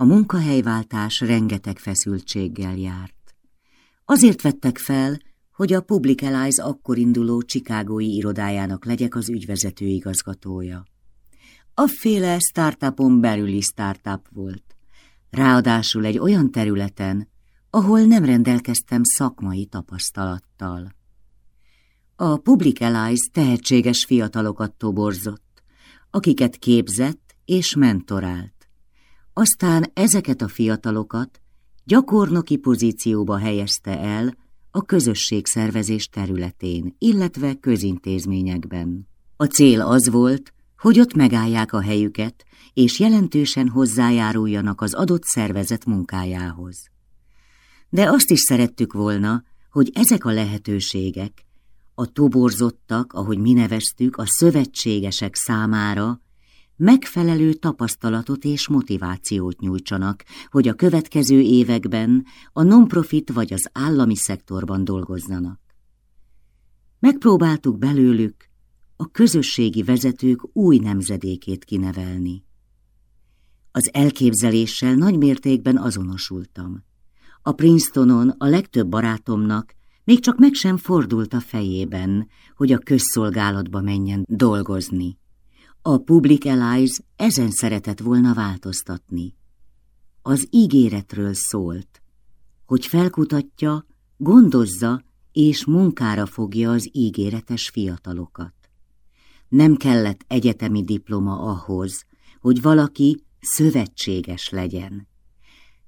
A munkahelyváltás rengeteg feszültséggel járt. Azért vettek fel, hogy a Public Allies akkor induló Chicagói irodájának legyek az ügyvezető igazgatója. Afféle startupon belüli startup volt. Ráadásul egy olyan területen, ahol nem rendelkeztem szakmai tapasztalattal. A Public Allies tehetséges fiatalokat toborzott, akiket képzett és mentorált. Aztán ezeket a fiatalokat gyakornoki pozícióba helyezte el a közösségszervezés területén, illetve közintézményekben. A cél az volt, hogy ott megállják a helyüket, és jelentősen hozzájáruljanak az adott szervezet munkájához. De azt is szerettük volna, hogy ezek a lehetőségek a toborzottak, ahogy mi neveztük, a szövetségesek számára megfelelő tapasztalatot és motivációt nyújtsanak, hogy a következő években a non-profit vagy az állami szektorban dolgozzanak. Megpróbáltuk belőlük a közösségi vezetők új nemzedékét kinevelni. Az elképzeléssel nagy mértékben azonosultam. A Princetonon a legtöbb barátomnak még csak meg sem fordult a fejében, hogy a közszolgálatba menjen dolgozni. A Public Allies ezen szeretett volna változtatni. Az ígéretről szólt, hogy felkutatja, gondozza és munkára fogja az ígéretes fiatalokat. Nem kellett egyetemi diploma ahhoz, hogy valaki szövetséges legyen.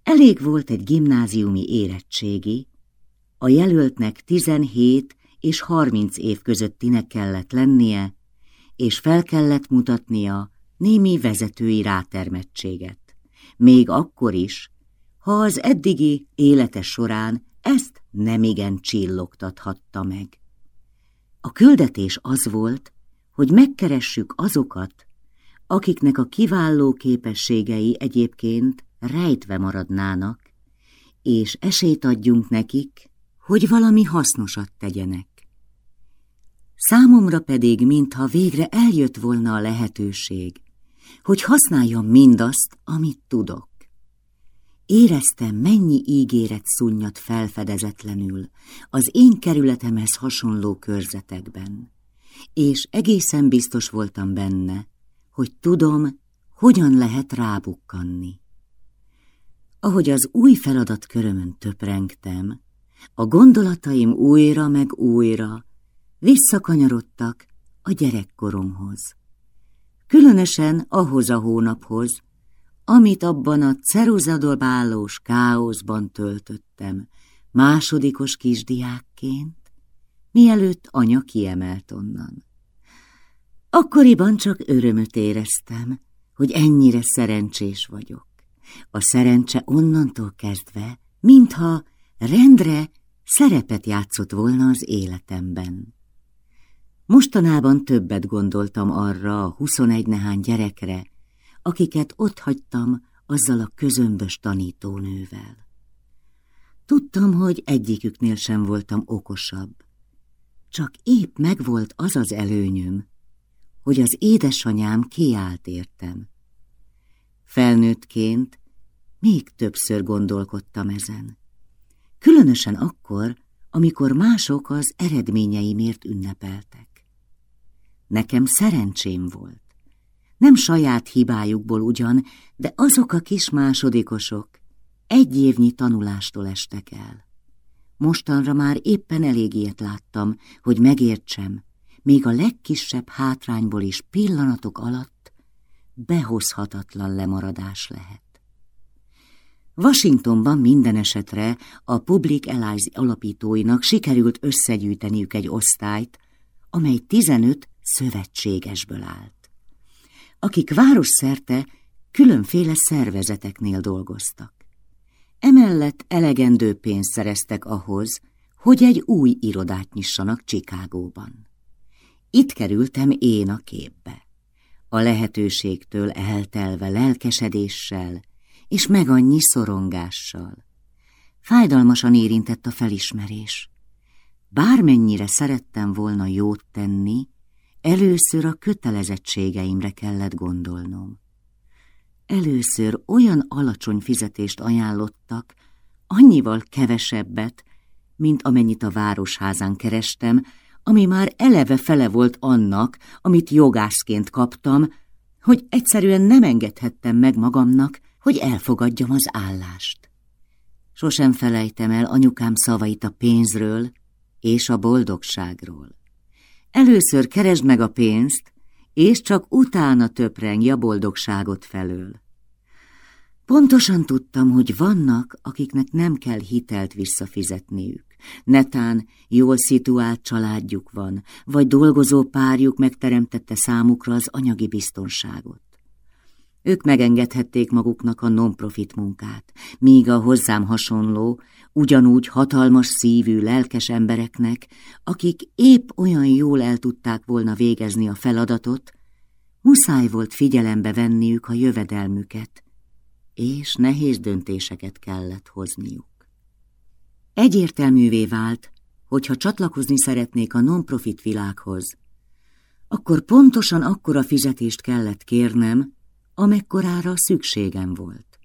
Elég volt egy gimnáziumi érettségi, a jelöltnek 17 és 30 év közöttinek kellett lennie, és fel kellett mutatnia némi vezetői rátermettséget. Még akkor is, ha az eddigi élete során ezt nemigen csillogtathatta meg. A küldetés az volt, hogy megkeressük azokat, akiknek a kiváló képességei egyébként rejtve maradnának, és esélyt adjunk nekik, hogy valami hasznosat tegyenek. Számomra pedig, mintha végre eljött volna a lehetőség, hogy használjam mindazt, amit tudok. Éreztem, mennyi ígéret szunnyat felfedezetlenül az én kerületemhez hasonló körzetekben és egészen biztos voltam benne, hogy tudom, hogyan lehet rábukkanni. Ahogy az új feladatkörömön töprengtem, a gondolataim újra meg újra visszakanyarodtak a gyerekkoromhoz. Különösen ahhoz a hónaphoz, amit abban a ceruzadobálós káoszban töltöttem, másodikos kisdiákként, mielőtt anya kiemelt onnan. Akkoriban csak örömöt éreztem, hogy ennyire szerencsés vagyok. A szerencse onnantól kezdve, mintha rendre szerepet játszott volna az életemben. Mostanában többet gondoltam arra a huszonegy nehány gyerekre, akiket ott hagytam azzal a közömbös tanítónővel. Tudtam, hogy egyiküknél sem voltam okosabb, csak épp megvolt az az előnyöm, hogy az édesanyám kiállt értem. Felnőttként még többször gondolkodtam ezen. Különösen akkor, amikor mások az eredményeimért ünnepeltek. Nekem szerencsém volt. Nem saját hibájukból ugyan, de azok a kis másodikosok egy évnyi tanulástól estek el. Mostanra már éppen elég ilyet láttam, hogy megértsem, még a legkisebb hátrányból is pillanatok alatt behozhatatlan lemaradás lehet. Washingtonban minden esetre a Public Allies alapítóinak sikerült összegyűjteniük egy osztályt, amely 15 szövetségesből állt, akik városszerte különféle szervezeteknél dolgoztak. Emellett elegendő pénzt szereztek ahhoz, hogy egy új irodát nyissanak Csikágóban. Itt kerültem én a képbe. A lehetőségtől eltelve lelkesedéssel és meg annyi szorongással. Fájdalmasan érintett a felismerés. Bármennyire szerettem volna jót tenni, először a kötelezettségeimre kellett gondolnom. először olyan alacsony fizetést ajánlottak, annyival kevesebbet, mint amennyit a városházán kerestem, ami már eleve fele volt annak, amit jogászként kaptam, hogy egyszerűen nem engedhettem meg magamnak, hogy elfogadjam az állást. Sosem felejtem el anyukám szavait a pénzről és a boldogságról. Először keresd meg a pénzt, és csak utána töprengj a boldogságot felől. Pontosan tudtam, hogy vannak, akiknek nem kell hitelt visszafizetniük. Netán jól szituált családjuk van, vagy dolgozó párjuk megteremtette számukra az anyagi biztonságot. Ők megengedhették maguknak a non-profit munkát, míg a hozzám hasonló, ugyanúgy hatalmas szívű, lelkes embereknek, akik épp olyan jól el tudták volna végezni a feladatot, muszáj volt figyelembe venniük a jövedelmüket, és nehéz döntéseket kellett hozniuk. Egyértelművé vált, hogy ha csatlakozni szeretnék a non-profit világhoz, akkor pontosan akkora fizetést kellett kérnem, amekkorára szükségem volt.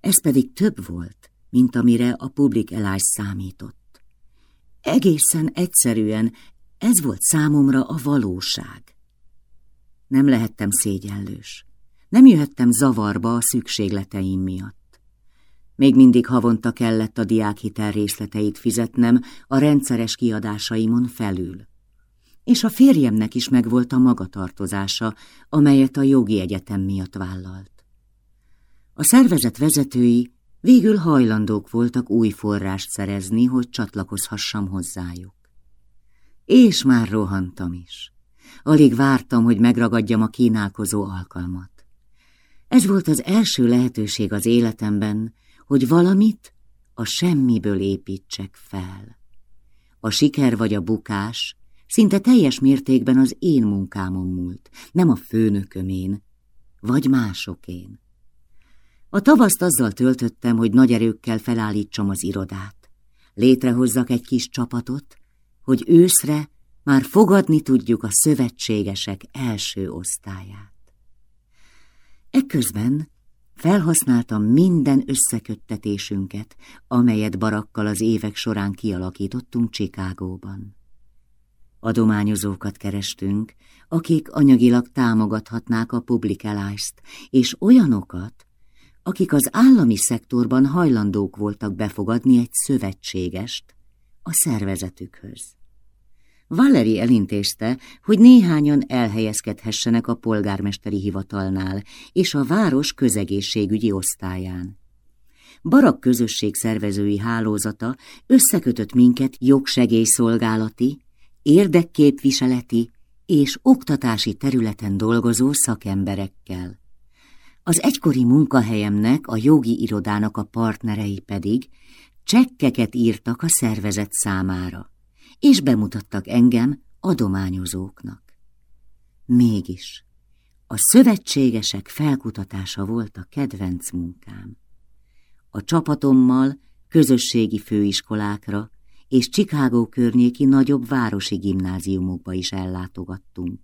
Ez pedig több volt, mint amire a public elás számított. Egészen egyszerűen ez volt számomra a valóság. Nem lehettem szégyellős. Nem jöhettem zavarba a szükségleteim miatt. Még mindig havonta kellett a diákhitel részleteit fizetnem a rendszeres kiadásaimon felül. És a férjemnek is megvolt a magatartozása, amelyet a jogi egyetem miatt vállalt. A szervezet vezetői végül hajlandók voltak új forrást szerezni, hogy csatlakozhassam hozzájuk. És már rohantam is. Alig vártam, hogy megragadjam a kínálkozó alkalmat. Ez volt az első lehetőség az életemben, hogy valamit a semmiből építsek fel. A siker vagy a bukás szinte teljes mértékben az én munkámon múlt, nem a főnökömén, vagy másokén. A tavaszt azzal töltöttem, hogy nagy erőkkel felállítsam az irodát. Létrehozzak egy kis csapatot, hogy őszre már fogadni tudjuk a szövetségesek első osztályát. Ekközben felhasználtam minden összeköttetésünket, amelyet barakkal az évek során kialakítottunk Csikágóban. Adományozókat kerestünk, akik anyagilag támogathatnák a publikálást, és olyanokat, akik az állami szektorban hajlandók voltak befogadni egy szövetségest a szervezetükhöz. Valeri elintézte, hogy néhányan elhelyezkedhessenek a polgármesteri hivatalnál és a város közegészségügyi osztályán. Barak közösség szervezői hálózata összekötött minket jogsegélyszolgálati, érdekképviseleti és oktatási területen dolgozó szakemberekkel. Az egykori munkahelyemnek, a jogi irodának a partnerei pedig csekkeket írtak a szervezet számára és bemutattak engem adományozóknak. Mégis a szövetségesek felkutatása volt a kedvenc munkám. A csapatommal közösségi főiskolákra és Chicago környéki nagyobb városi gimnáziumokba is ellátogattunk.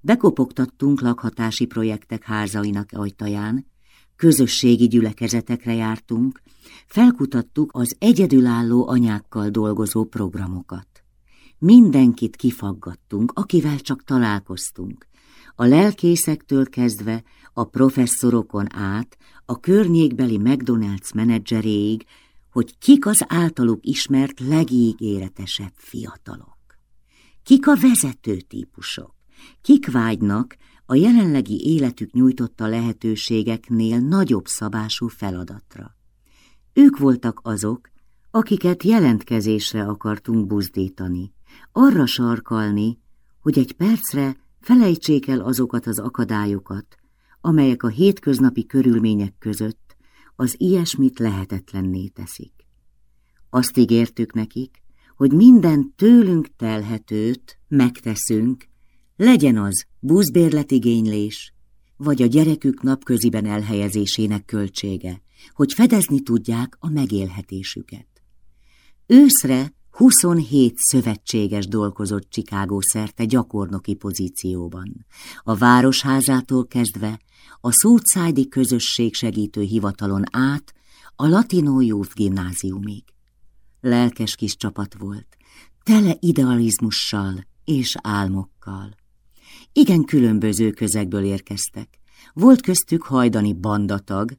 Bekopogtattunk lakhatási projektek házainak ajtaján, közösségi gyülekezetekre jártunk, felkutattuk az egyedülálló anyákkal dolgozó programokat. Mindenkit kifaggattunk, akivel csak találkoztunk. A lelkészektől kezdve a professzorokon át, a környékbeli McDonald's menedzseréig, hogy kik az általuk ismert legígéretesebb fiatalok. Kik a vezető típusok, kik vágynak a jelenlegi életük nyújtotta lehetőségeknél nagyobb szabású feladatra. Ők voltak azok, akiket jelentkezésre akartunk buzdítani, arra sarkalni, hogy egy percre felejtsék el azokat az akadályokat, amelyek a hétköznapi körülmények között az ilyesmit lehetetlenné teszik. Azt ígértük nekik, hogy minden tőlünk telhetőt megteszünk, legyen az buszbérletigénylés, vagy a gyerekük napköziben elhelyezésének költsége, hogy fedezni tudják a megélhetésüket. Őszre 27 szövetséges dolgozott Chicago szerte gyakornoki pozícióban. A városházától kezdve a southside közösség segítő hivatalon át a Latino Youth gimnáziumig. Lelkes kis csapat volt, tele idealizmussal és álmokkal. Igen különböző közegből érkeztek. Volt köztük hajdani bandatag,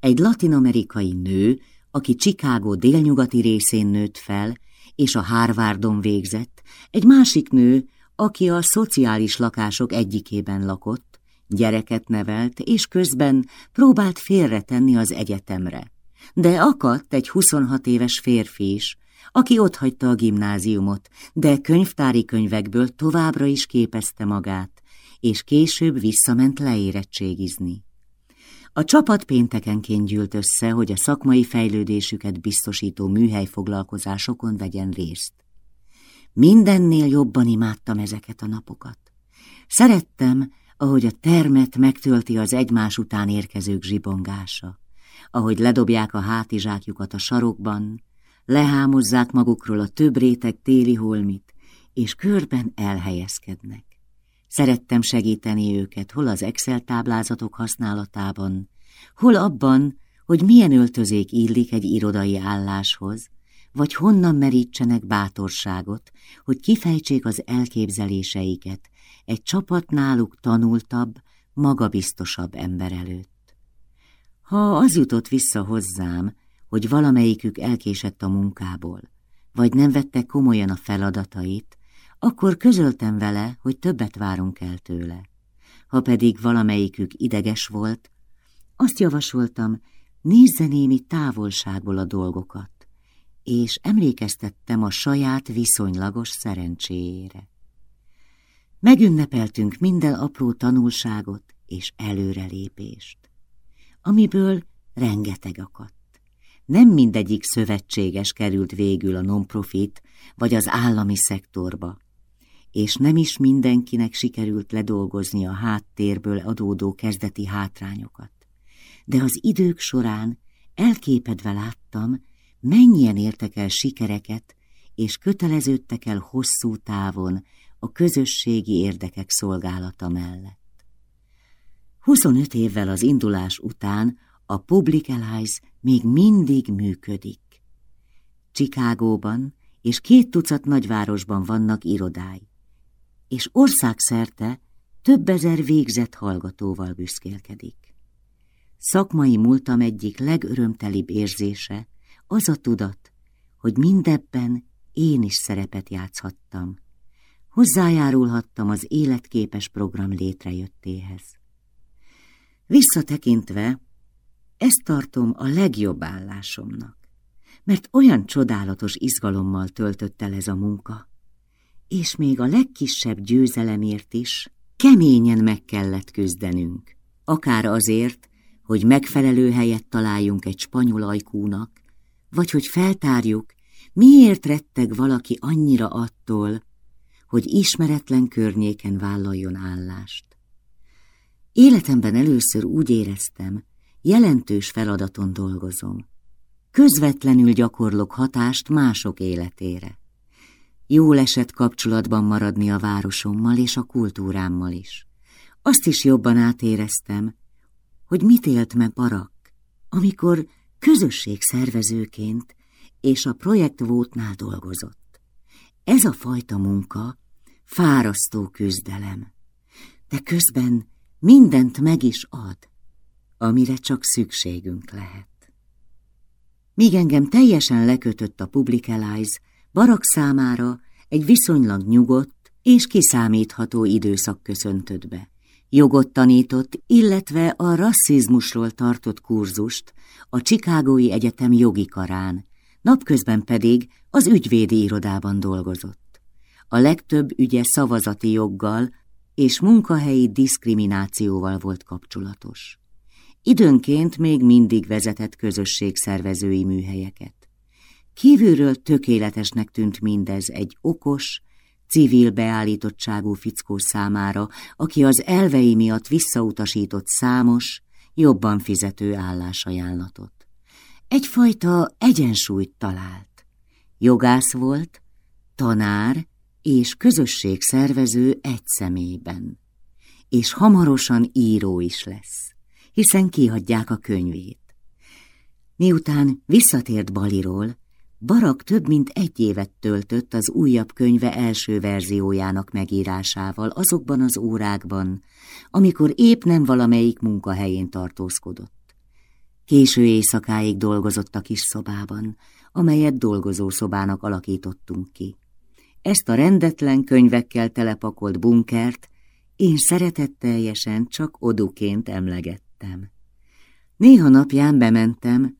egy latinamerikai nő, aki Chicago délnyugati részén nőtt fel, és a Harvardon végzett, egy másik nő, aki a szociális lakások egyikében lakott, gyereket nevelt, és közben próbált félretenni az egyetemre. De akadt egy 26 éves férfi is, aki otthagyta a gimnáziumot, de könyvtári könyvekből továbbra is képezte magát, és később visszament leérettségizni. A csapat péntekenként gyűlt össze, hogy a szakmai fejlődésüket biztosító műhelyfoglalkozásokon vegyen részt. Mindennél jobban imádtam ezeket a napokat. Szerettem, ahogy a termet megtölti az egymás után érkezők zsibongása, ahogy ledobják a hátizsákjukat a sarokban, lehámozzák magukról a több réteg téli holmit, és körben elhelyezkednek. Szerettem segíteni őket, hol az Excel táblázatok használatában, hol abban, hogy milyen öltözék illik egy irodai álláshoz, vagy honnan merítsenek bátorságot, hogy kifejtsék az elképzeléseiket egy csapat náluk tanultabb, magabiztosabb ember előtt. Ha az jutott vissza hozzám, hogy valamelyikük elkésett a munkából, vagy nem vette komolyan a feladatait, akkor közöltem vele, hogy többet várunk el tőle. Ha pedig valamelyikük ideges volt, azt javasoltam, nézze némi távolságból a dolgokat, és emlékeztettem a saját viszonylagos szerencséjére. Megünnepeltünk minden apró tanulságot és előrelépést, amiből rengeteg akadt. Nem mindegyik szövetséges került végül a non-profit vagy az állami szektorba, és nem is mindenkinek sikerült ledolgozni a háttérből adódó kezdeti hátrányokat. De az idők során elképedve láttam, mennyien értek el sikereket, és köteleződtek el hosszú távon a közösségi érdekek szolgálata mellett. 25 évvel az indulás után a Public Allies még mindig működik. Csikágóban és két tucat nagyvárosban vannak irodái és országszerte több ezer végzett hallgatóval büszkélkedik. Szakmai múltam egyik legörömtelibb érzése az a tudat, hogy mindebben én is szerepet játszhattam. Hozzájárulhattam az életképes program létrejöttéhez. Visszatekintve, ezt tartom a legjobb állásomnak, mert olyan csodálatos izgalommal töltött el ez a munka, és még a legkisebb győzelemért is keményen meg kellett küzdenünk. Akár azért, hogy megfelelő helyet találjunk egy spanyol ajkúnak, vagy hogy feltárjuk, miért retteg valaki annyira attól, hogy ismeretlen környéken vállaljon állást. Életemben először úgy éreztem, jelentős feladaton dolgozom. Közvetlenül gyakorlok hatást mások életére. Jól esett kapcsolatban maradni a városommal és a kultúrámmal is. Azt is jobban átéreztem, hogy mit élt meg Barak, amikor közösségszervezőként és a projektvótnál dolgozott. Ez a fajta munka fárasztó küzdelem, de közben mindent meg is ad, amire csak szükségünk lehet. Míg engem teljesen lekötött a Publicalize, Barak számára egy viszonylag nyugodt és kiszámítható időszak köszöntött be. Jogot tanított, illetve a rasszizmusról tartott kurzust a Csikágói Egyetem jogi karán, napközben pedig az ügyvédi irodában dolgozott. A legtöbb ügye szavazati joggal és munkahelyi diszkriminációval volt kapcsolatos. Időnként még mindig vezetett közösségszervezői műhelyeket. Kívülről tökéletesnek tűnt mindez egy okos, civil beállítottságú fickó számára, aki az elvei miatt visszautasított számos, jobban fizető állásajánlatot. Egyfajta egyensúlyt talált. Jogász volt, tanár és közösségszervező egy személyben. És hamarosan író is lesz, hiszen kiadják a könyvét. Miután visszatért Baliról, Barak több mint egy évet töltött az újabb könyve első verziójának megírásával azokban az órákban, amikor épp nem valamelyik munkahelyén tartózkodott. Késő éjszakáig dolgozott a kis szobában, amelyet dolgozószobának alakítottunk ki. Ezt a rendetlen könyvekkel telepakolt bunkert én szeretetteljesen csak oduként emlegettem. Néha napján bementem,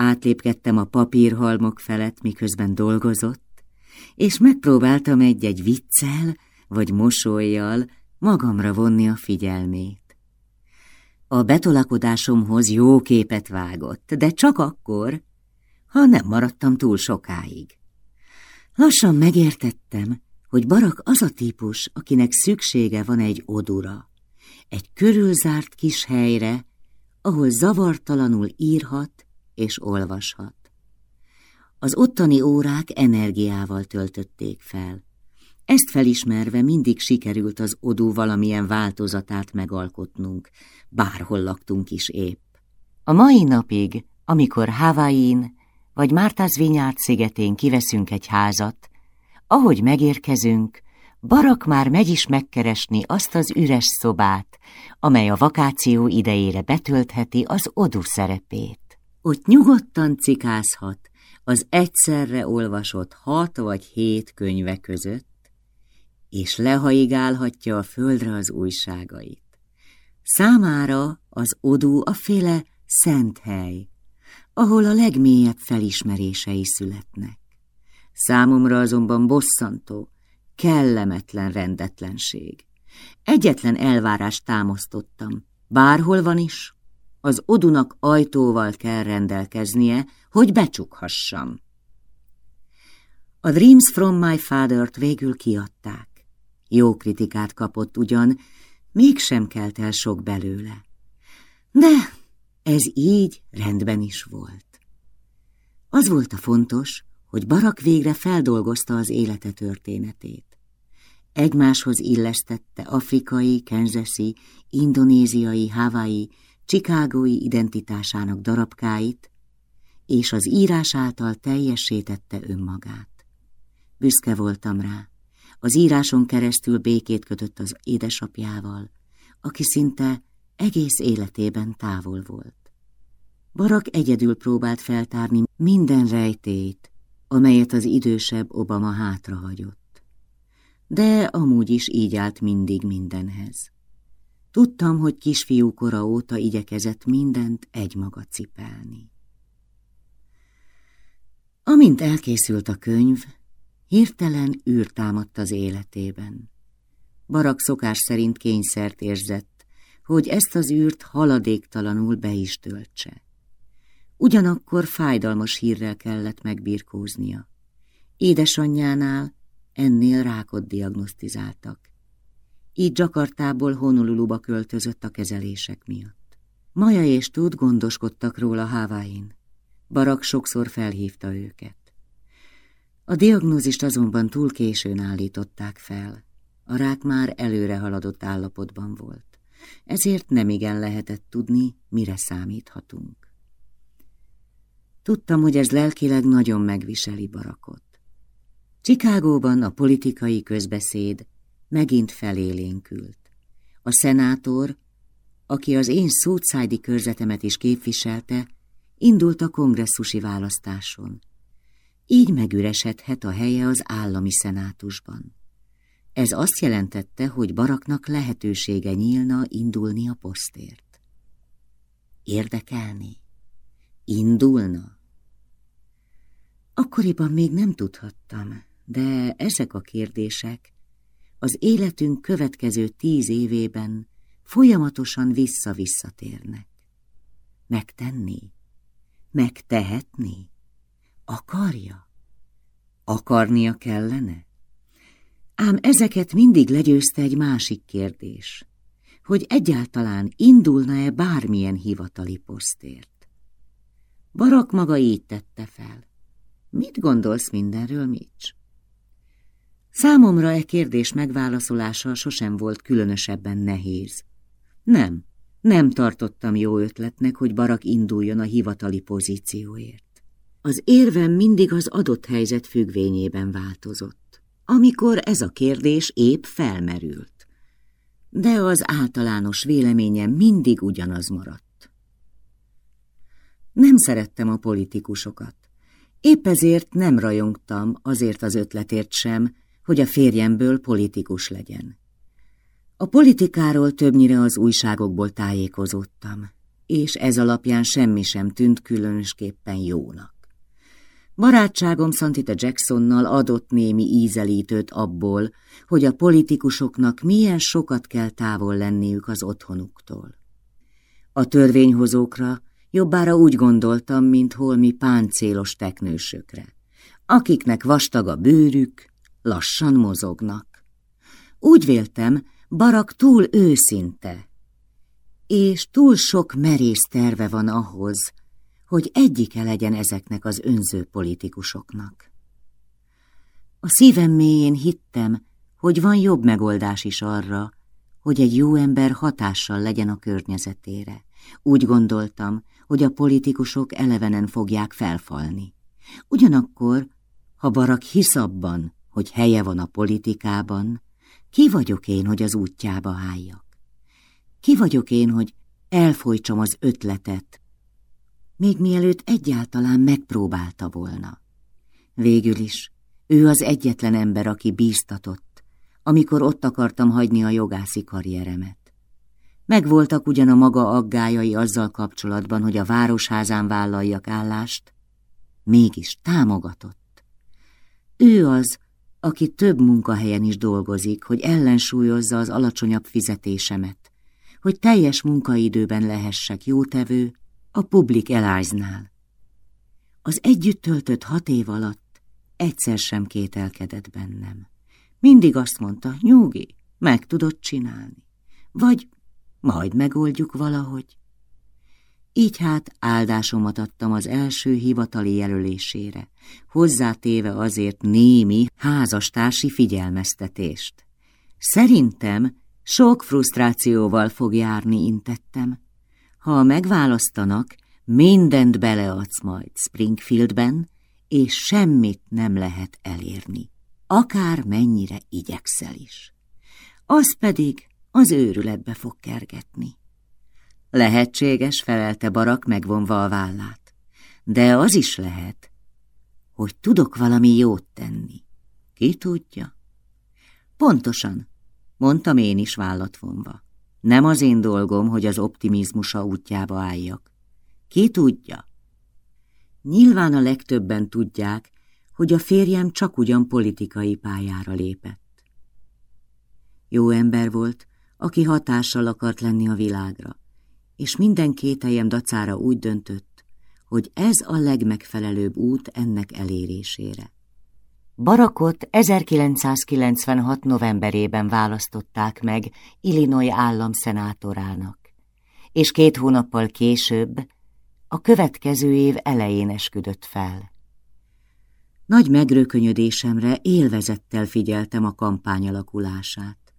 átlépkedtem a papírhalmok felett, miközben dolgozott, és megpróbáltam egy-egy viccel vagy mosolyjal magamra vonni a figyelmét. A betolakodásomhoz jó képet vágott, de csak akkor, ha nem maradtam túl sokáig. Lassan megértettem, hogy Barak az a típus, akinek szüksége van egy odura, egy körülzárt kis helyre, ahol zavartalanul írhat és olvashat. Az ottani órák energiával töltötték fel. Ezt felismerve mindig sikerült az odú valamilyen változatát megalkotnunk, bárhol laktunk is épp. A mai napig, amikor Hawaii-n vagy Mártáz Vinyárt szigetén kiveszünk egy házat, ahogy megérkezünk, Barak már megy is megkeresni azt az üres szobát, amely a vakáció idejére betöltheti az odú szerepét. Ott nyugodtan cikázhat az egyszerre olvasott hat vagy hét könyve között, és lehaigálhatja a földre az újságait. Számára az odú a féle szent hely, ahol a legmélyebb felismerései születnek. Számomra azonban bosszantó, kellemetlen rendetlenség. Egyetlen elvárást támasztottam, bárhol van is, az odunak ajtóval kell rendelkeznie, hogy becsukhassam. A Dreams from my father-t végül kiadták. Jó kritikát kapott ugyan, mégsem kelt el sok belőle. De ez így rendben is volt. Az volt a fontos, hogy Barak végre feldolgozta az élete történetét. Egymáshoz illesztette afrikai, kenzeszi, indonéziai, havai, csikágói identitásának darabkáit, és az írás által teljesítette önmagát. Büszke voltam rá. Az íráson keresztül békét kötött az édesapjával, aki szinte egész életében távol volt. Barak egyedül próbált feltárni minden rejtét, amelyet az idősebb Obama hátrahagyott. De amúgy is így állt mindig mindenhez. Tudtam, hogy kisfiú kora óta igyekezett mindent egymaga cipelni. Amint elkészült a könyv, hirtelen űr támadt az életében. Barak szokás szerint kényszert érzett, hogy ezt az űrt haladéktalanul be is töltse. Ugyanakkor fájdalmas hírrel kellett megbirkóznia. Édesanyjánál ennél rákot diagnosztizáltak. Így Jakartából Honoluluba költözött a kezelések miatt. Maja és Tud gondoskodtak róla Hawaii-n. Barak sokszor felhívta őket. A diagnózist azonban túl későn állították fel. A rák már előre haladott állapotban volt. Ezért nemigen lehetett tudni, mire számíthatunk. Tudtam, hogy ez lelkileg nagyon megviseli Barakot. Csikágóban a politikai közbeszéd megint felélénkült. A szenátor, aki az én szótszájdi körzetemet is képviselte, indult a kongresszusi választáson. Így megüresedhet a helye az állami szenátusban. Ez azt jelentette, hogy Baraknak lehetősége nyílna indulni a posztért. Érdekelni? Indulna? Akkoriban még nem tudhattam, de ezek a kérdések az életünk következő tíz évében folyamatosan vissza-visszatérnek. Megtenni? Megtehetni? Akarja? Akarnia kellene? Ám ezeket mindig legyőzte egy másik kérdés, hogy egyáltalán indulna-e bármilyen hivatali posztért. Barak maga így tette fel. Mit gondolsz mindenről, Mitch? Számomra e kérdés megválaszolása sosem volt különösebben nehéz. Nem, nem tartottam jó ötletnek, hogy Barak induljon a hivatali pozícióért. Az érvem mindig az adott helyzet függvényében változott, amikor ez a kérdés épp felmerült. De az általános véleményem mindig ugyanaz maradt. Nem szerettem a politikusokat. Épp ezért nem rajongtam azért az ötletért sem, hogy a férjemből politikus legyen. A politikáról többnyire az újságokból tájékozódtam, és ez alapján semmi sem tűnt különösképpen jónak. Barátságom Santita Jacksonnal adott némi ízelítőt abból, hogy a politikusoknak milyen sokat kell távol lenniük az otthonuktól. A törvényhozókra jobbára úgy gondoltam, mint holmi páncélos teknősökre, akiknek vastag a bőrük, lassan mozognak. Úgy véltem, Barak túl őszinte, és túl sok merész terve van ahhoz, hogy egyike legyen ezeknek az önző politikusoknak. A szívem mélyén hittem, hogy van jobb megoldás is arra, hogy egy jó ember hatással legyen a környezetére. Úgy gondoltam, hogy a politikusok elevenen fogják felfalni. Ugyanakkor, ha Barak hisz abban, hogy helye van a politikában, ki vagyok én, hogy az útjába álljak? Ki vagyok én, hogy elfolytsam az ötletet, még mielőtt egyáltalán megpróbálta volna? Végül is, ő az egyetlen ember, aki bíztatott, amikor ott akartam hagyni a jogászi karrieremet. Megvoltak ugyan a maga aggájai azzal kapcsolatban, hogy a városházán vállaljak állást, mégis támogatott. Ő az, aki több munkahelyen is dolgozik, hogy ellensúlyozza az alacsonyabb fizetésemet, hogy teljes munkaidőben lehessek jótevő a Public Elize-nál. Az együtt töltött hat év alatt egyszer sem kételkedett bennem. Mindig azt mondta, nyugi, meg tudod csinálni. Vagy majd megoldjuk valahogy. Így hát áldásomat adtam az első hivatali jelölésére, hozzátéve azért némi házastársi figyelmeztetést. Szerintem sok frusztrációval fog járni, intettem. Ha megválasztanak, mindent beleadsz majd Springfieldben, és semmit nem lehet elérni, akár mennyire igyekszel is. Az pedig az őrületbe fog kergetni. Lehetséges, felelte Barak megvonva a vállát. De az is lehet, hogy tudok valami jót tenni. Ki tudja? Pontosan, mondtam én is vállat vonva. Nem az én dolgom, hogy az optimizmusa útjába álljak. Ki tudja? Nyilván a legtöbben tudják, hogy a férjem csak ugyan politikai pályára lépett. Jó ember volt, aki hatással akart lenni a világra és minden kételjem dacára úgy döntött, hogy ez a legmegfelelőbb út ennek elérésére. Barakot 1996. novemberében választották meg Illinois állam szenátorának, és két hónappal később a következő év elején esküdött fel. Nagy megrökönyödésemre élvezettel figyeltem a kampány alakulását.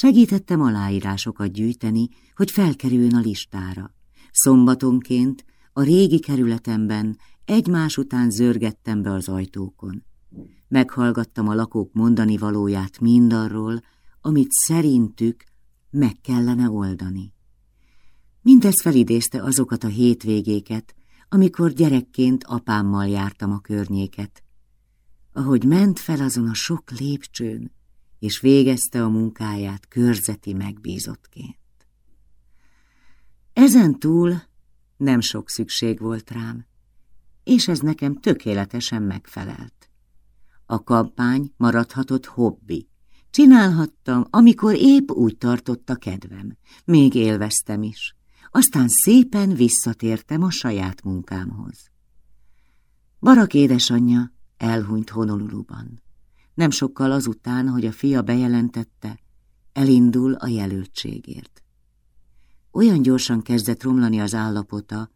Segítettem aláírásokat gyűjteni, hogy felkerüljön a listára. Szombatonként a régi kerületemben egymás után zörgettem be az ajtókon. Meghallgattam a lakók mondani valóját mindarról, amit szerintük meg kellene oldani. Mindez felidézte azokat a hétvégéket, amikor gyerekként apámmal jártam a környéket. Ahogy ment fel azon a sok lépcsőn, és végezte a munkáját körzeti megbízottként. Ezen túl nem sok szükség volt rám, és ez nekem tökéletesen megfelelt. A kampány maradhatott hobbi. Csinálhattam, amikor épp úgy tartott a kedvem. Még élveztem is. Aztán szépen visszatértem a saját munkámhoz. Barak édesanyja elhunyt Honoluluban nem sokkal azután, hogy a fia bejelentette, elindul a jelöltségért. Olyan gyorsan kezdett romlani az állapota,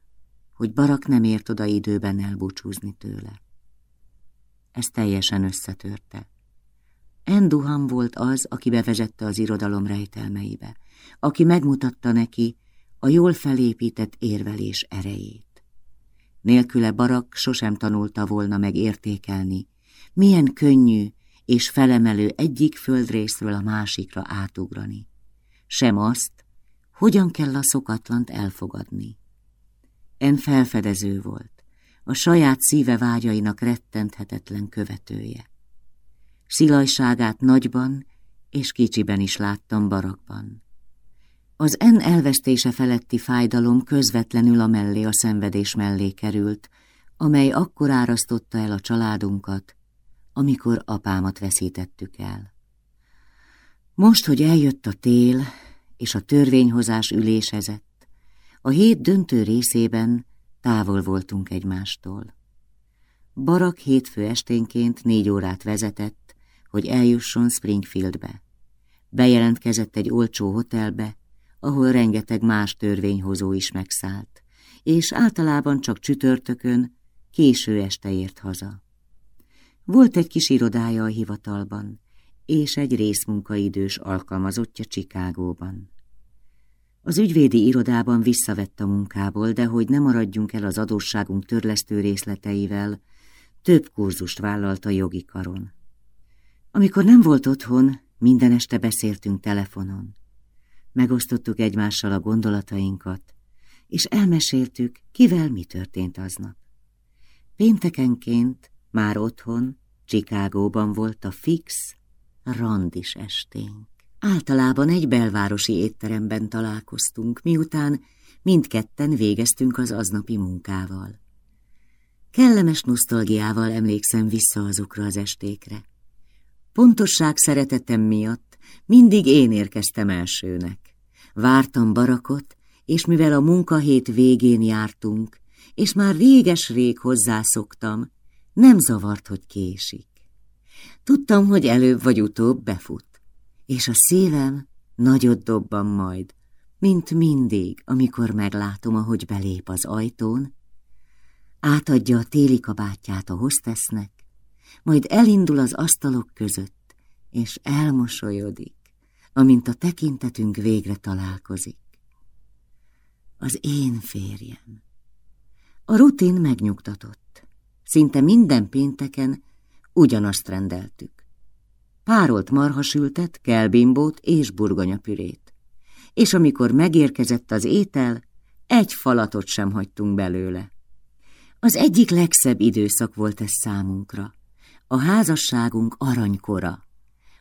hogy Barak nem ért oda időben elbúcsúzni tőle. ez teljesen összetörte. Enduham volt az, aki bevezette az irodalom rejtelmeibe, aki megmutatta neki a jól felépített érvelés erejét. Nélküle Barak sosem tanulta volna meg értékelni, milyen könnyű és felemelő egyik földrészről a másikra átugrani. Sem azt, hogyan kell a szokatlant elfogadni. En felfedező volt, a saját szíve vágyainak rettenthetetlen követője. Szilajságát nagyban és kicsiben is láttam barakban. Az en elvesztése feletti fájdalom közvetlenül a mellé a szenvedés mellé került, amely akkor árasztotta el a családunkat, amikor apámat veszítettük el. Most, hogy eljött a tél, és a törvényhozás ülésezett, a hét döntő részében távol voltunk egymástól. Barak hétfő esténként négy órát vezetett, hogy eljusson Springfieldbe. Bejelentkezett egy olcsó hotelbe, ahol rengeteg más törvényhozó is megszállt, és általában csak csütörtökön, késő este ért haza. Volt egy kis irodája a hivatalban, és egy részmunkaidős alkalmazottja Csikágóban. Az ügyvédi irodában visszavett a munkából, de hogy ne maradjunk el az adósságunk törlesztő részleteivel, több kurzust vállalt a jogi karon. Amikor nem volt otthon, minden este beszéltünk telefonon. Megosztottuk egymással a gondolatainkat, és elmeséltük, kivel mi történt aznap. Péntekenként már otthon, Csikágóban volt a fix, randis esténk. Általában egy belvárosi étteremben találkoztunk, miután mindketten végeztünk az aznapi munkával. Kellemes nosztalgiával emlékszem vissza azokra az estékre. Pontosság szeretetem miatt mindig én érkeztem elsőnek. Vártam barakot, és mivel a munkahét végén jártunk, és már réges-rég hozzászoktam, nem zavart, hogy késik. Tudtam, hogy előbb vagy utóbb befut, és a szívem nagyot dobban majd, mint mindig, amikor meglátom, ahogy belép az ajtón, átadja a téli kabátját a hostesznek, majd elindul az asztalok között, és elmosolyodik, amint a tekintetünk végre találkozik. Az én férjem. A rutin megnyugtatott. Szinte minden pénteken ugyanazt rendeltük. Párolt marhasültet, kelbimbót és burgonyapürét. És amikor megérkezett az étel, egy falatot sem hagytunk belőle. Az egyik legszebb időszak volt ez számunkra. A házasságunk aranykora,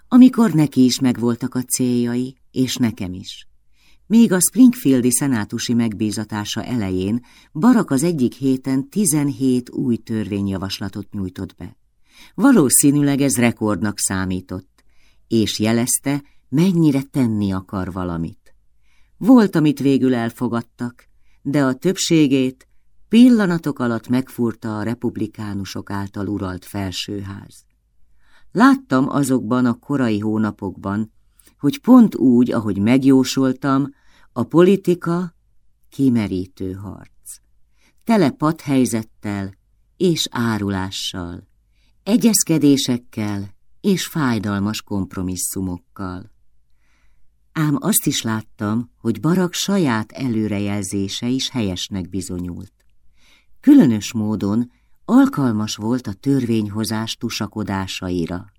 amikor neki is megvoltak a céljai, és nekem is. Még a Springfieldi szenátusi megbízatása elején Barak az egyik héten 17 új törvényjavaslatot nyújtott be. Valószínűleg ez rekordnak számított, és jelezte, mennyire tenni akar valamit. Volt, amit végül elfogadtak, de a többségét pillanatok alatt megfúrta a republikánusok által uralt felsőház. Láttam azokban a korai hónapokban, hogy pont úgy, ahogy megjósoltam, a politika kimerítő harc. Tele helyzettel és árulással, egyezkedésekkel és fájdalmas kompromisszumokkal. Ám azt is láttam, hogy Barak saját előrejelzése is helyesnek bizonyult. Különös módon alkalmas volt a törvényhozás tusakodásaira.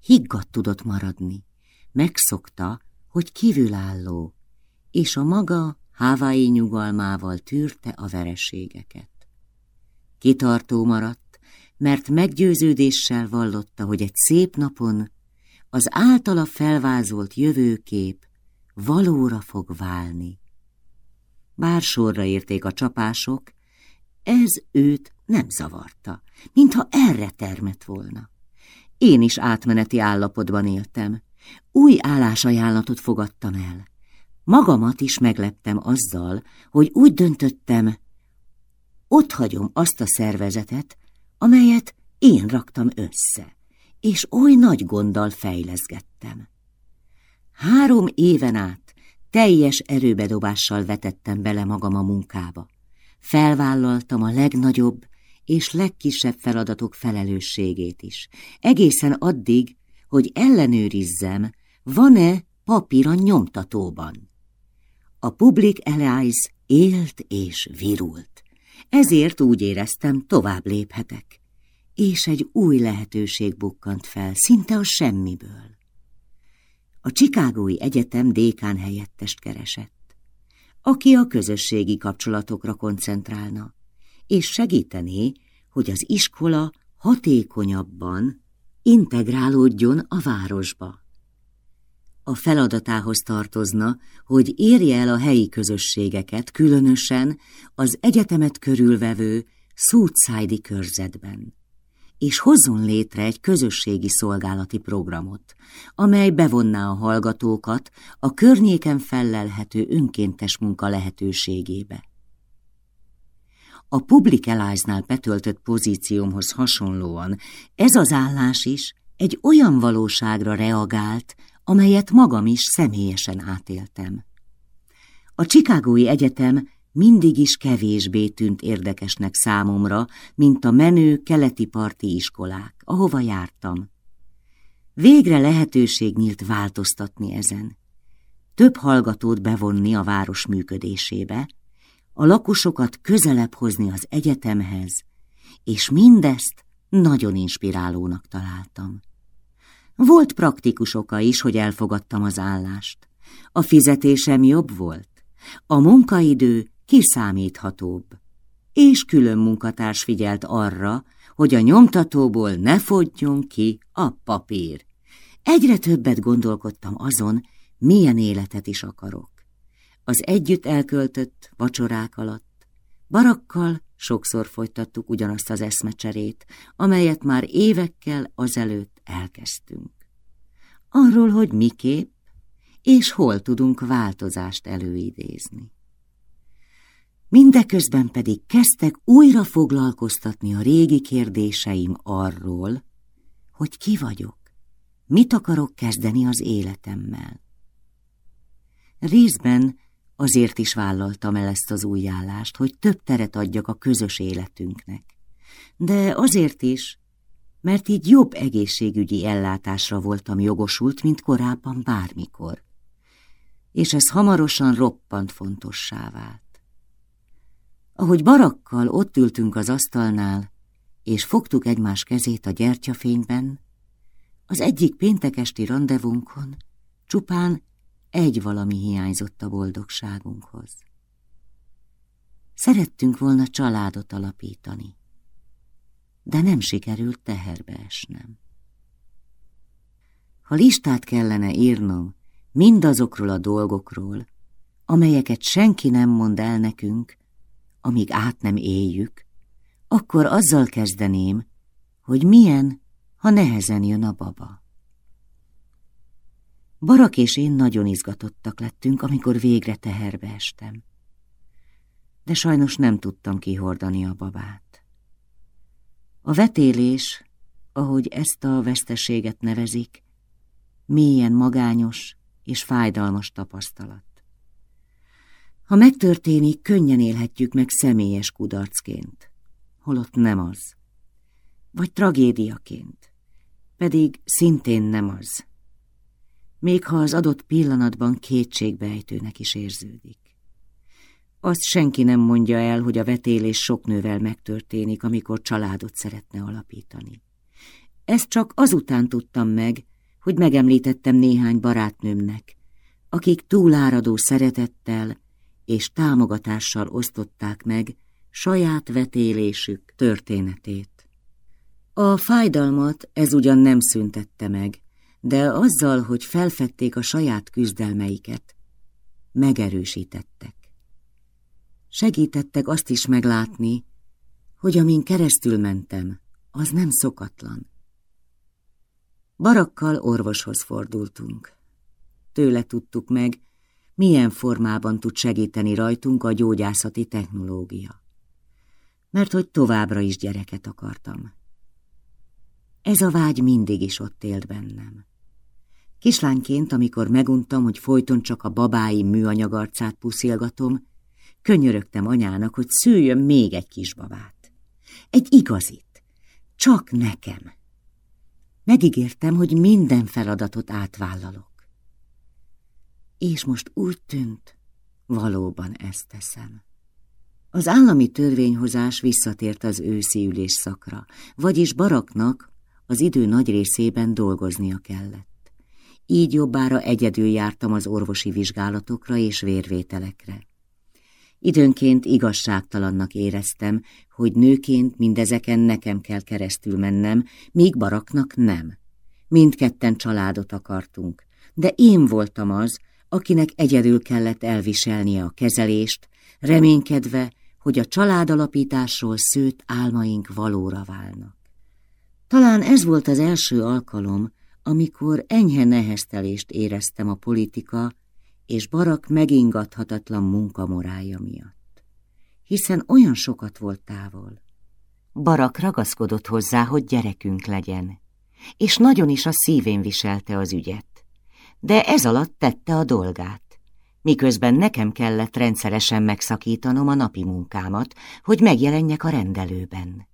Higgadt tudott maradni, megszokta, hogy kívülálló, és a maga hávái nyugalmával tűrte a vereségeket. Kitartó maradt, mert meggyőződéssel vallotta, hogy egy szép napon az általa felvázolt jövőkép valóra fog válni. Bár sorra érték a csapások, ez őt nem zavarta, mintha erre termett volna. Én is átmeneti állapotban éltem. Új állásajánlatot fogadtam el. Magamat is megleptem azzal, hogy úgy döntöttem, ott hagyom azt a szervezetet, amelyet én raktam össze, és oly nagy gonddal fejleszgettem. Három éven át teljes erőbedobással vetettem bele magam a munkába. Felvállaltam a legnagyobb és legkisebb feladatok felelősségét is, egészen addig, hogy ellenőrizzem, van-e papír a nyomtatóban. A Public Allies élt és virult. Ezért úgy éreztem, tovább léphetek. És egy új lehetőség bukkant fel, szinte a semmiből. A Csikágói Egyetem dékán helyettest keresett, aki a közösségi kapcsolatokra koncentrálna, és segítené, hogy az iskola hatékonyabban integrálódjon a városba. A feladatához tartozna, hogy érje el a helyi közösségeket, különösen az egyetemet körülvevő Southside körzetben, és hozzon létre egy közösségi szolgálati programot, amely bevonná a hallgatókat a környéken fellelhető önkéntes munka lehetőségébe. A publicalize betöltött pozíciómhoz hasonlóan ez az állás is egy olyan valóságra reagált, amelyet magam is személyesen átéltem. A Csikágói Egyetem mindig is kevésbé tűnt érdekesnek számomra, mint a menő keleti parti iskolák, ahova jártam. Végre lehetőség nyílt változtatni ezen. Több hallgatót bevonni a város működésébe, a lakosokat közelebb hozni az egyetemhez, és mindezt nagyon inspirálónak találtam. Volt praktikus oka is, hogy elfogadtam az állást. A fizetésem jobb volt, a munkaidő kiszámíthatóbb, és külön munkatárs figyelt arra, hogy a nyomtatóból ne fogjon ki a papír. Egyre többet gondolkodtam azon, milyen életet is akarok. Az együtt elköltött vacsorák alatt, barakkal sokszor folytattuk ugyanazt az eszmecserét, amelyet már évekkel azelőtt elkezdtünk. Arról, hogy miképp és hol tudunk változást előidézni. Mindeközben pedig kezdtek újra foglalkoztatni a régi kérdéseim arról, hogy ki vagyok, mit akarok kezdeni az életemmel. Részben azért is vállaltam el ezt az új állást, hogy több teret adjak a közös életünknek, de azért is, mert így jobb egészségügyi ellátásra voltam jogosult, mint korábban bármikor. És ez hamarosan roppant fontossá vált. Ahogy barakkal ott ültünk az asztalnál, és fogtuk egymás kezét a gyertyafényben, az egyik péntekesti randevunkon csupán egy valami hiányzott a boldogságunkhoz. Szerettünk volna családot alapítani de nem sikerült teherbe esnem. Ha listát kellene írnom mindazokról a dolgokról, amelyeket senki nem mond el nekünk, amíg át nem éljük, akkor azzal kezdeném, hogy milyen, ha nehezen jön a baba. Barak és én nagyon izgatottak lettünk, amikor végre teherbe estem. De sajnos nem tudtam kihordani a babát. A vetélés, ahogy ezt a veszteséget nevezik, mélyen magányos és fájdalmas tapasztalat. Ha megtörténik, könnyen élhetjük meg személyes kudarcként, holott nem az. Vagy tragédiaként, pedig szintén nem az. Még ha az adott pillanatban kétségbejtőnek is érződik. Azt senki nem mondja el, hogy a vetélés sok nővel megtörténik, amikor családot szeretne alapítani. Ezt csak azután tudtam meg, hogy megemlítettem néhány barátnőmnek, akik túláradó szeretettel és támogatással osztották meg saját vetélésük történetét. A fájdalmat ez ugyan nem szüntette meg, de azzal, hogy felfedték a saját küzdelmeiket, megerősítettek. Segítettek azt is meglátni, hogy amin keresztül mentem, az nem szokatlan. Barakkal orvoshoz fordultunk. Tőle tudtuk meg, milyen formában tud segíteni rajtunk a gyógyászati technológia. Mert hogy továbbra is gyereket akartam. Ez a vágy mindig is ott élt bennem. Kislányként, amikor meguntam, hogy folyton csak a babái műanyagarcát puszilgatom, Könyörögtem anyának, hogy szüljön még egy kisbabát. egy igazit, csak nekem. Megígértem, hogy minden feladatot átvállalok. És most úgy tűnt, valóban ezt teszem. Az állami törvényhozás visszatért az őszi ülésszakra, vagyis baraknak az idő nagy részében dolgoznia kellett. Így jobbára egyedül jártam az orvosi vizsgálatokra és vérvételekre. Időnként igazságtalannak éreztem, hogy nőként mindezeken nekem kell keresztül mennem, míg baraknak nem. Mindketten családot akartunk, de én voltam az, akinek egyedül kellett elviselnie a kezelést, reménykedve, hogy a családalapításról szőtt álmaink valóra válnak. Talán ez volt az első alkalom, amikor enyhe neheztelést éreztem a politika és Barak megingathatatlan munkamorája miatt, hiszen olyan sokat volt távol. Barak ragaszkodott hozzá, hogy gyerekünk legyen, és nagyon is a szívén viselte az ügyet. De ez alatt tette a dolgát miközben nekem kellett rendszeresen megszakítanom a napi munkámat, hogy megjelenjek a rendelőben.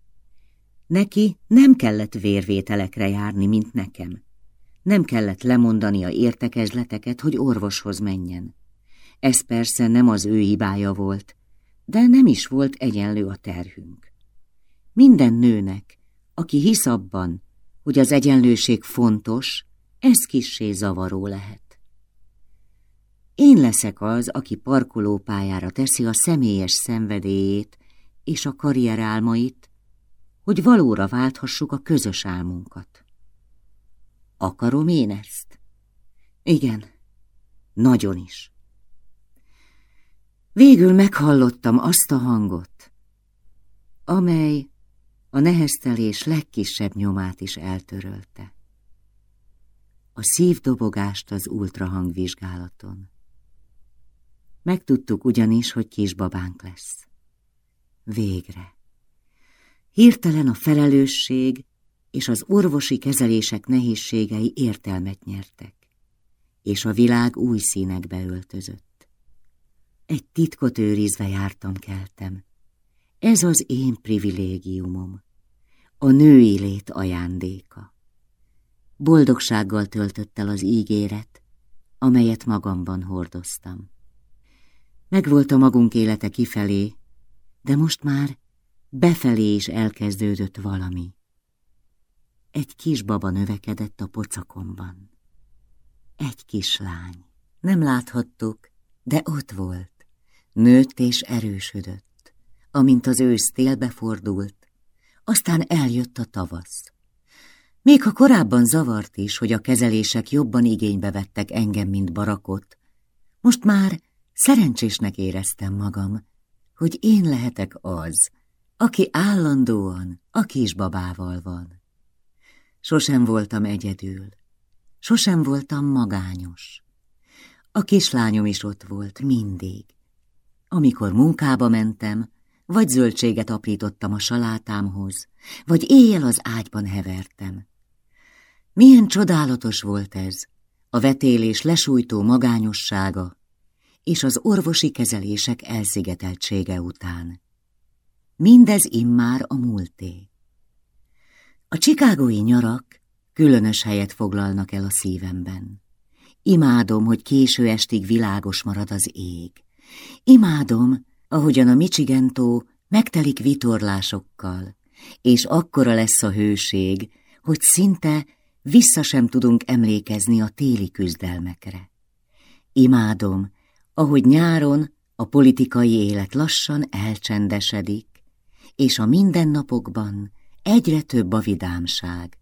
Neki nem kellett vérvételekre járni, mint nekem. Nem kellett lemondani a értekezleteket, hogy orvoshoz menjen. Ez persze nem az ő hibája volt, de nem is volt egyenlő a terhünk. Minden nőnek, aki hisz abban, hogy az egyenlőség fontos, ez kissé zavaró lehet. Én leszek az, aki parkolópályára teszi a személyes szenvedélyét és a karrierálmait, hogy valóra válthassuk a közös álmunkat. Akarom én ezt? Igen, nagyon is. Végül meghallottam azt a hangot, amely a neheztelés legkisebb nyomát is eltörölte. A szívdobogást az ultrahangvizsgálaton. Megtudtuk ugyanis, hogy kisbabánk lesz. Végre. Hirtelen a felelősség és az orvosi kezelések nehézségei értelmet nyertek, és a világ új színekbe öltözött. Egy titkot őrizve jártam keltem. Ez az én privilégiumom, a női lét ajándéka. Boldogsággal töltött el az ígéret, amelyet magamban hordoztam. Megvolt a magunk élete kifelé, de most már befelé is elkezdődött valami. Egy kis baba növekedett a pocakomban. Egy kislány. Nem láthattuk, de ott volt. Nőtt és erősödött, amint az ősz télbe fordult, aztán eljött a tavasz. Még ha korábban zavart is, hogy a kezelések jobban igénybe vettek engem, mint barakot, most már Szerencsésnek éreztem magam, hogy én lehetek az, aki állandóan a kisbabával van. Sosem voltam egyedül, sosem voltam magányos. A kislányom is ott volt mindig. Amikor munkába mentem, vagy zöldséget aprítottam a salátámhoz, vagy éjjel az ágyban hevertem. Milyen csodálatos volt ez, a vetélés lesújtó magányossága, és az orvosi kezelések elszigeteltsége után. Mindez immár a múlté. A csikágói nyarak különös helyet foglalnak el a szívemben. Imádom, hogy késő estig világos marad az ég. Imádom, ahogyan a Michigantó megtelik vitorlásokkal, és akkora lesz a hőség, hogy szinte vissza sem tudunk emlékezni a téli küzdelmekre. Imádom, ahogy nyáron a politikai élet lassan elcsendesedik, és a mindennapokban egyre több a vidámság.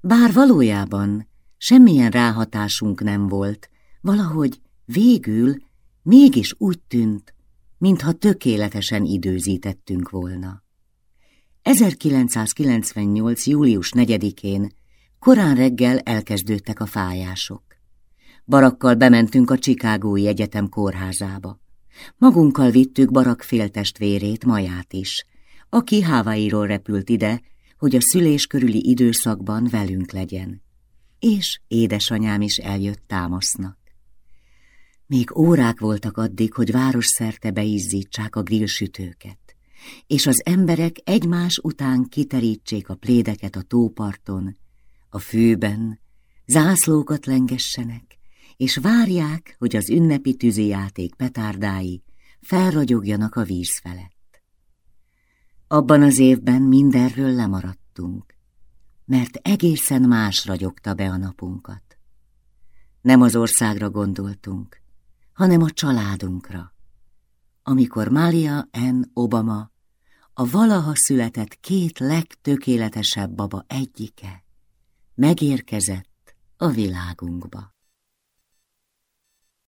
Bár valójában semmilyen ráhatásunk nem volt, valahogy végül mégis úgy tűnt, mintha tökéletesen időzítettünk volna. 1998. július 4-én korán reggel elkezdődtek a fájások. Barakkal bementünk a Csikágói Egyetem kórházába. Magunkkal vittük Barak féltestvérét, Maját is, aki Hávairól repült ide, hogy a szülés körüli időszakban velünk legyen. És édesanyám is eljött támasznak. Még órák voltak addig, hogy városszerte beizzítsák a grillsütőket. és az emberek egymás után kiterítsék a plédeket a tóparton, a főben, zászlókat lengessenek, és várják, hogy az ünnepi tűzijáték petárdái felragyogjanak a víz felett. Abban az évben mindenről lemaradtunk, mert egészen más ragyogta be a napunkat. Nem az országra gondoltunk, hanem a családunkra. Amikor Malia N. Obama, a valaha született két legtökéletesebb baba egyike, megérkezett a világunkba.